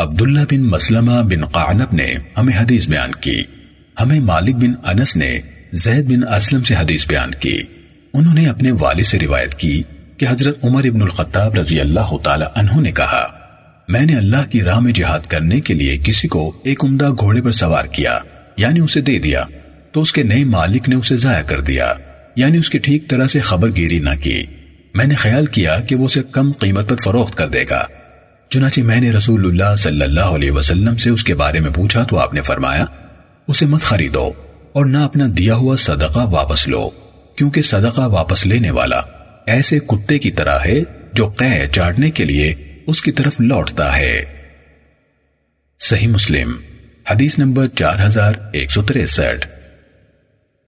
عبداللہ بن مسلمہ بن قعنب نے ہمیں حدیث بیان کی۔ ہمیں مالک بن انس نے زید بن اسلم سے حدیث بیان کی۔ انہوں نے اپنے والد سے روایت کی کہ حضرت عمر ابن الخطاب رضی اللہ تعالی عنہ نے کہا، میں نے اللہ کی راہ میں جہاد کرنے کے لیے کسی کو ایک عمدہ گھوڑے پر سوار کیا یعنی اسے دے دیا، تو اس کے نئے مالک نے اسے ضائع کر دیا یعنی اس کی ٹھیک طرح سے خبر گیری نہ کی۔ میں نے خیال کیا کہ وہ اسے کم قیمت پر فروخت کر دے گا۔ چنانچہ میں نے رسول اللہ صلی اللہ علیہ وسلم سے اس کے بارے میں پوچھا تو آپ نے فرمایا، اسے مت خریدو اور نہ اپنا دیا ہوا صدقہ واپس لو، کیونکہ صدقہ واپس لینے والا ایسے کتے کی طرح ہے جو قہ چاٹنے کے لیے اس کی طرف لوٹتا ہے۔ صحیح مسلم، حدیث نمبر چار ہزار ایک سو تریسٹھ۔